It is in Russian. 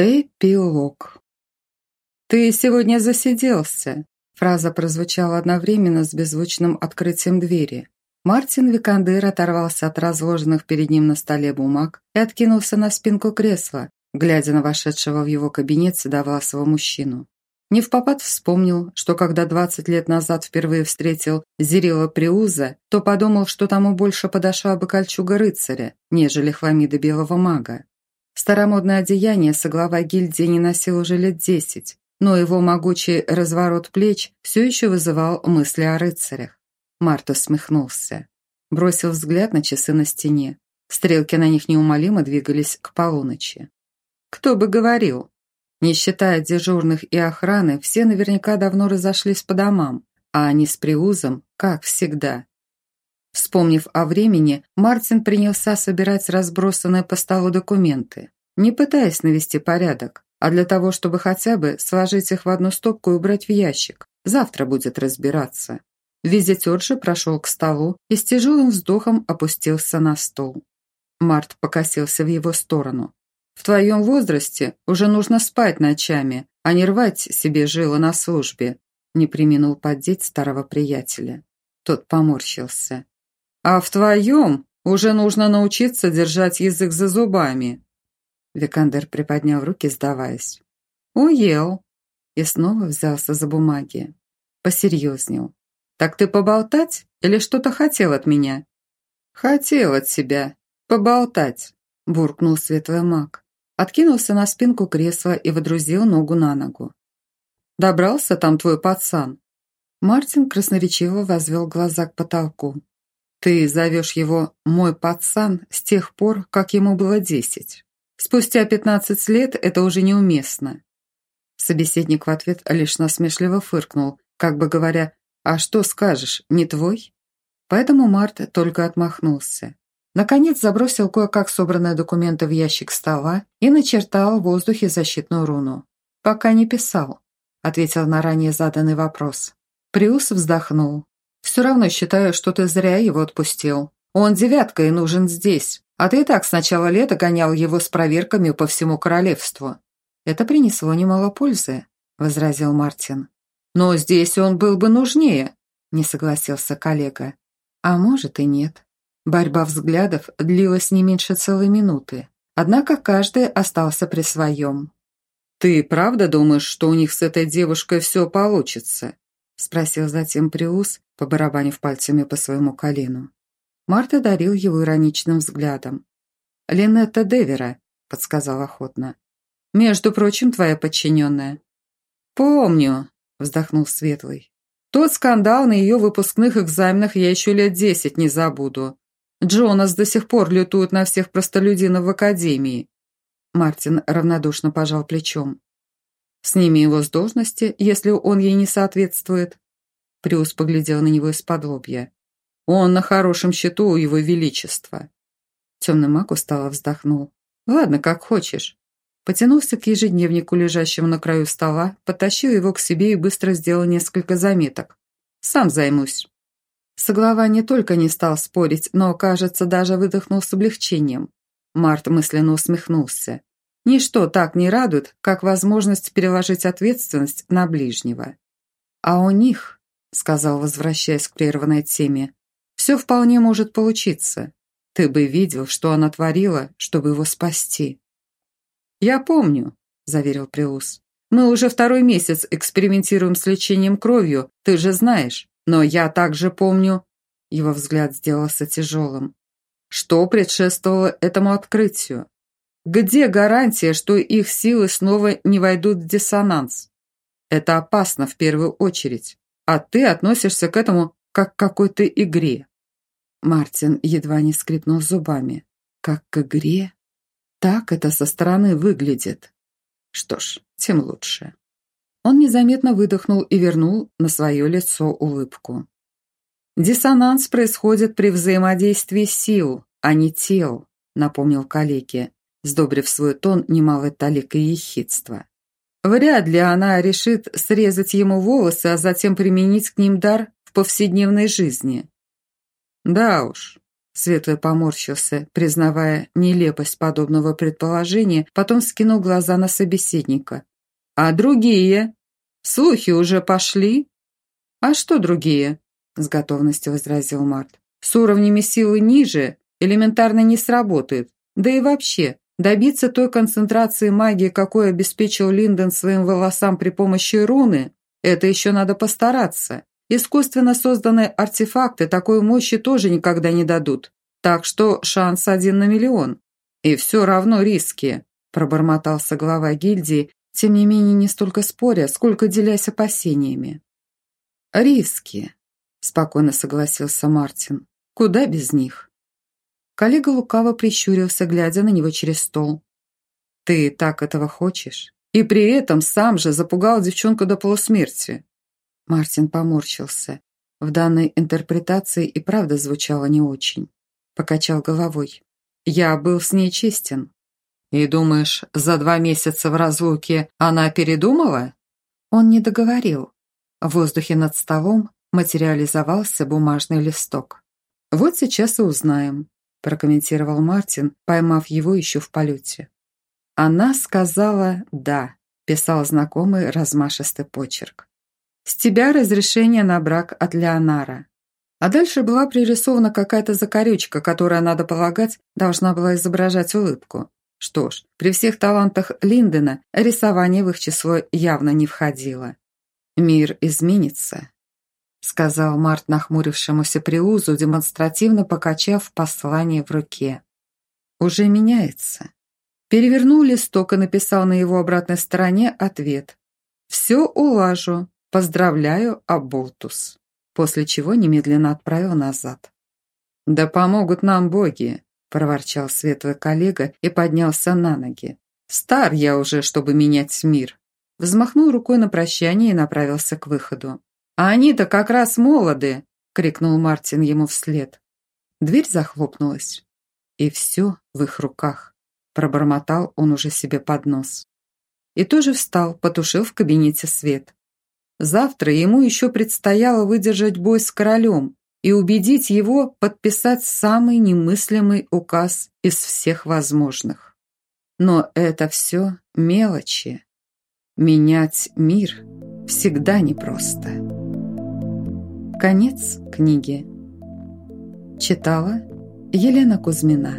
Эпилог. «Ты сегодня засиделся», – фраза прозвучала одновременно с беззвучным открытием двери. Мартин Викандер оторвался от разложенных перед ним на столе бумаг и откинулся на спинку кресла, глядя на вошедшего в его кабинет седовласого мужчину. Не в вспомнил, что когда 20 лет назад впервые встретил Зирила Приуза, то подумал, что тому больше подошла бы кольчуга рыцаря, нежели хламида белого мага. Старомодное одеяние соглава гильдии не носил уже лет десять, но его могучий разворот плеч все еще вызывал мысли о рыцарях. Марта смехнулся. Бросил взгляд на часы на стене. Стрелки на них неумолимо двигались к полуночи. Кто бы говорил? Не считая дежурных и охраны, все наверняка давно разошлись по домам, а они с Приузом, как всегда. Вспомнив о времени, Мартин принялся собирать разбросанные по столу документы, не пытаясь навести порядок, а для того, чтобы хотя бы сложить их в одну стопку и убрать в ящик. Завтра будет разбираться. Визитер же прошел к столу и с тяжелым вздохом опустился на стол. Март покосился в его сторону. «В твоем возрасте уже нужно спать ночами, а не рвать себе жило на службе», не приминул поддеть старого приятеля. Тот поморщился. А в твоем уже нужно научиться держать язык за зубами. Викандер приподнял руки, сдаваясь. Уел. И снова взялся за бумаги. Посерьезнел. Так ты поболтать или что-то хотел от меня? Хотел от себя. Поболтать. Буркнул светлый маг. Откинулся на спинку кресла и водрузил ногу на ногу. «Добрался там твой пацан?» Мартин красноречиво возвел глаза к потолку. Ты зовешь его «мой пацан» с тех пор, как ему было десять. Спустя пятнадцать лет это уже неуместно. Собеседник в ответ лишь насмешливо фыркнул, как бы говоря, «А что скажешь, не твой?» Поэтому Март только отмахнулся. Наконец забросил кое-как собранные документы в ящик стола и начертал в воздухе защитную руну. «Пока не писал», — ответил на ранее заданный вопрос. Приус вздохнул. Все равно считаю, что ты зря его отпустил. Он девятка и нужен здесь, а ты и так с начала лета гонял его с проверками по всему королевству». «Это принесло немало пользы», — возразил Мартин. «Но здесь он был бы нужнее», — не согласился коллега. «А может и нет». Борьба взглядов длилась не меньше целой минуты. Однако каждый остался при своем. «Ты правда думаешь, что у них с этой девушкой все получится?» Спросил затем Приус, побарабанив пальцами по своему колену. Марта дарил его ироничным взглядом. «Линетта Девера», — подсказал охотно. «Между прочим, твоя подчиненная». «Помню», — вздохнул Светлый. «Тот скандал на ее выпускных экзаменах я еще лет десять не забуду. Джонас до сих пор лютует на всех простолюдинов в академии». Мартин равнодушно пожал плечом. Сними его с должности, если он ей не соответствует. Приус поглядел на него из-под лобья. Он на хорошем счету у его величества. Темный маг устало вздохнул. Ладно, как хочешь. Потянулся к ежедневнику, лежащему на краю стола, потащил его к себе и быстро сделал несколько заметок. Сам займусь. Соглава не только не стал спорить, но, кажется, даже выдохнул с облегчением. Март мысленно усмехнулся. Ничто так не радует, как возможность переложить ответственность на ближнего. А у них, сказал, возвращаясь к прерванной теме, все вполне может получиться. Ты бы видел, что она творила, чтобы его спасти. Я помню, заверил Приус. Мы уже второй месяц экспериментируем с лечением кровью, ты же знаешь. Но я также помню... Его взгляд сделался тяжелым. Что предшествовало этому открытию? Где гарантия, что их силы снова не войдут в диссонанс? Это опасно в первую очередь, а ты относишься к этому как к какой-то игре. Мартин едва не скрипнул зубами. Как к игре? Так это со стороны выглядит. Что ж, тем лучше. Он незаметно выдохнул и вернул на свое лицо улыбку. «Диссонанс происходит при взаимодействии сил, а не тел», напомнил коллеге сдобрив свой тон немалой таликой ехидства. Вряд ли она решит срезать ему волосы, а затем применить к ним дар в повседневной жизни. «Да уж», — Светлый поморщился, признавая нелепость подобного предположения, потом скинул глаза на собеседника. «А другие? Слухи уже пошли?» «А что другие?» – с готовностью возразил Март. «С уровнями силы ниже элементарно не сработает. Да и вообще, добиться той концентрации магии, какой обеспечил Линдон своим волосам при помощи руны, это еще надо постараться. Искусственно созданные артефакты такой мощи тоже никогда не дадут. Так что шанс один на миллион. И все равно риски, пробормотался глава гильдии, тем не менее не столько споря, сколько делясь опасениями. «Риски», – спокойно согласился Мартин. «Куда без них?» Коллега лукаво прищурился, глядя на него через стол. «Ты так этого хочешь? И при этом сам же запугал девчонку до полусмерти. Мартин поморщился. В данной интерпретации и правда звучало не очень. Покачал головой. «Я был с ней честен». «И думаешь, за два месяца в разлуке она передумала?» Он не договорил. В воздухе над столом материализовался бумажный листок. «Вот сейчас и узнаем», – прокомментировал Мартин, поймав его еще в полете. «Она сказала «да», – писал знакомый размашистый почерк. С тебя разрешение на брак от Леонара. А дальше была пририсована какая-то закорючка, которая, надо полагать, должна была изображать улыбку. Что ж, при всех талантах Линдена рисование в их число явно не входило. «Мир изменится», — сказал Март нахмурившемуся Приузу, демонстративно покачав послание в руке. «Уже меняется». Перевернул листок и написал на его обратной стороне ответ. «Все улажу. «Поздравляю, Аболтус», после чего немедленно отправил назад. «Да помогут нам боги», – проворчал светлый коллега и поднялся на ноги. «Стар я уже, чтобы менять мир». Взмахнул рукой на прощание и направился к выходу. «А они-то как раз молоды!» – крикнул Мартин ему вслед. Дверь захлопнулась. И все в их руках. Пробормотал он уже себе под нос. И тоже встал, потушил в кабинете свет. Завтра ему еще предстояло выдержать бой с королем и убедить его подписать самый немыслимый указ из всех возможных. Но это все мелочи. Менять мир всегда непросто. Конец книги. Читала Елена Кузьмина.